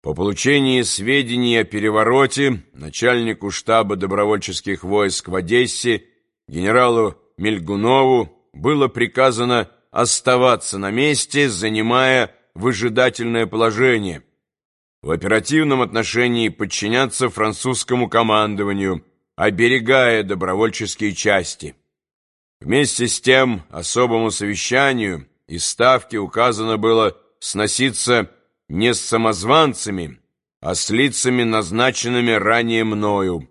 По получении сведений о перевороте начальнику штаба добровольческих войск в Одессе генералу Мельгунову было приказано оставаться на месте, занимая выжидательное положение, в оперативном отношении подчиняться французскому командованию, оберегая добровольческие части. Вместе с тем особому совещанию из Ставки указано было сноситься не с самозванцами, а с лицами, назначенными ранее мною.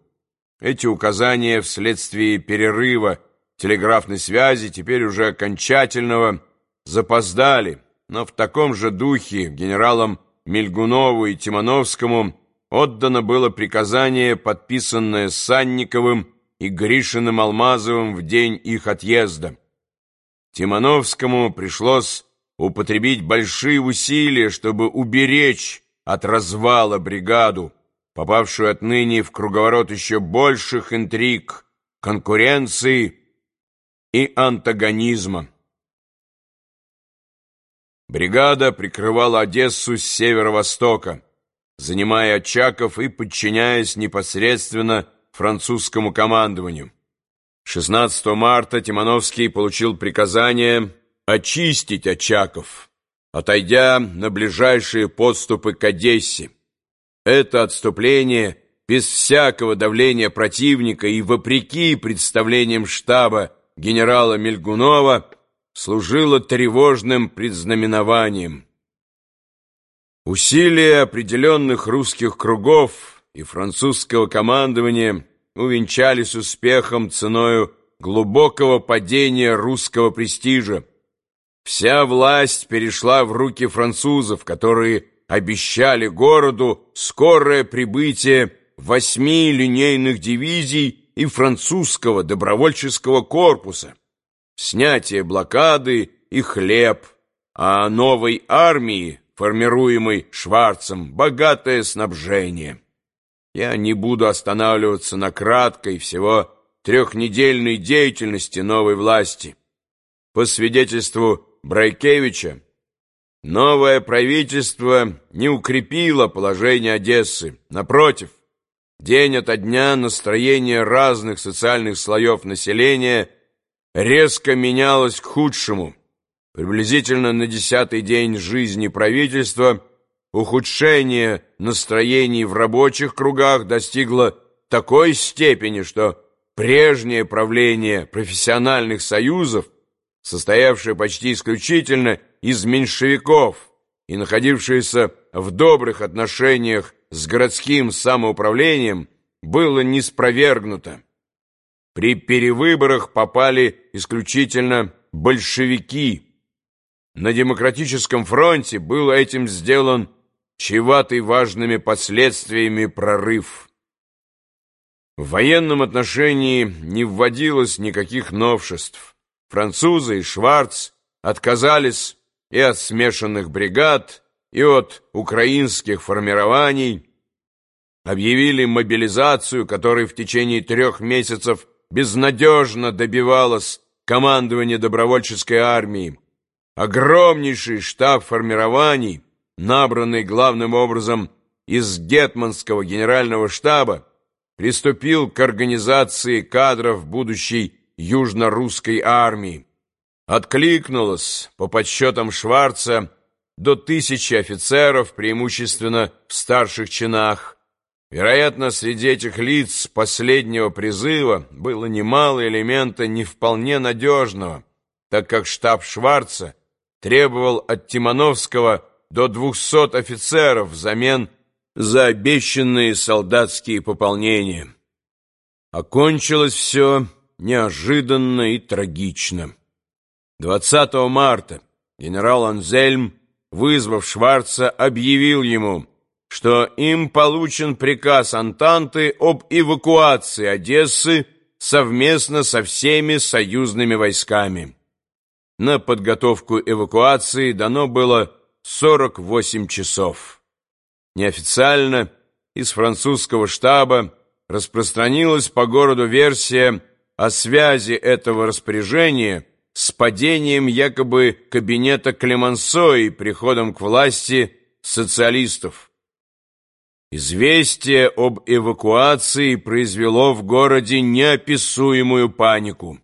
Эти указания вследствие перерыва телеграфной связи, теперь уже окончательного, запоздали, но в таком же духе генералам Мельгунову и Тимановскому отдано было приказание, подписанное Санниковым и Гришиным Алмазовым в день их отъезда. Тимановскому пришлось употребить большие усилия, чтобы уберечь от развала бригаду, попавшую отныне в круговорот еще больших интриг, конкуренции и антагонизма. Бригада прикрывала Одессу с северо-востока, занимая Очаков и подчиняясь непосредственно французскому командованию. 16 марта Тимановский получил приказание очистить Очаков, отойдя на ближайшие подступы к Одессе. Это отступление без всякого давления противника и вопреки представлениям штаба генерала Мельгунова служило тревожным предзнаменованием. Усилия определенных русских кругов и французского командования увенчались успехом ценою глубокого падения русского престижа. Вся власть перешла в руки французов, которые обещали городу скорое прибытие восьми линейных дивизий и французского добровольческого корпуса, снятие блокады и хлеб, а новой армии, формируемой Шварцем, богатое снабжение. Я не буду останавливаться на краткой, всего трехнедельной деятельности новой власти. По свидетельству Брайкевича, новое правительство не укрепило положение Одессы. Напротив, день ото дня настроение разных социальных слоев населения резко менялось к худшему. Приблизительно на десятый день жизни правительства – ухудшение настроений в рабочих кругах достигло такой степени, что прежнее правление профессиональных союзов, состоявшее почти исключительно из меньшевиков и находившееся в добрых отношениях с городским самоуправлением, было неспровергнуто. При перевыборах попали исключительно большевики. На демократическом фронте был этим сделан чреватый важными последствиями прорыв. В военном отношении не вводилось никаких новшеств. Французы и Шварц отказались и от смешанных бригад, и от украинских формирований, объявили мобилизацию, которой в течение трех месяцев безнадежно добивалось командование добровольческой армии. Огромнейший штаб формирований – набранный главным образом из Гетманского генерального штаба, приступил к организации кадров будущей южно-русской армии. Откликнулось, по подсчетам Шварца, до тысячи офицеров, преимущественно в старших чинах. Вероятно, среди этих лиц последнего призыва было немало элемента не вполне надежного, так как штаб Шварца требовал от Тимановского до двухсот офицеров взамен за обещанные солдатские пополнения. Окончилось все неожиданно и трагично. 20 марта генерал Анзельм, вызвав Шварца, объявил ему, что им получен приказ Антанты об эвакуации Одессы совместно со всеми союзными войсками. На подготовку эвакуации дано было 48 часов. Неофициально из французского штаба распространилась по городу версия о связи этого распоряжения с падением якобы кабинета Клемансо и приходом к власти социалистов. Известие об эвакуации произвело в городе неописуемую панику.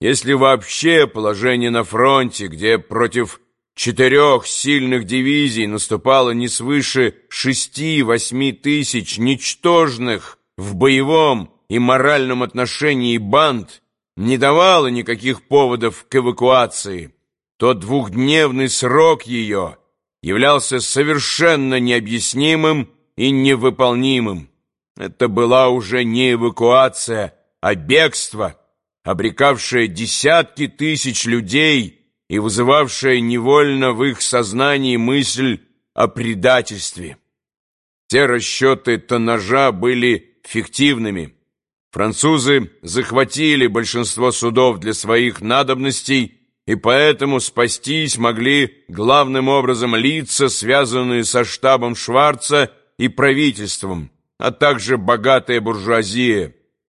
Если вообще положение на фронте, где против четырех сильных дивизий наступало не свыше шести-восьми тысяч ничтожных в боевом и моральном отношении банд, не давало никаких поводов к эвакуации, то двухдневный срок ее являлся совершенно необъяснимым и невыполнимым. Это была уже не эвакуация, а бегство, обрекавшее десятки тысяч людей и вызывавшее невольно в их сознании мысль о предательстве. Те расчеты тоннажа были фиктивными. Французы захватили большинство судов для своих надобностей и поэтому спастись могли главным образом лица, связанные со штабом Шварца и правительством, а также богатая буржуазия.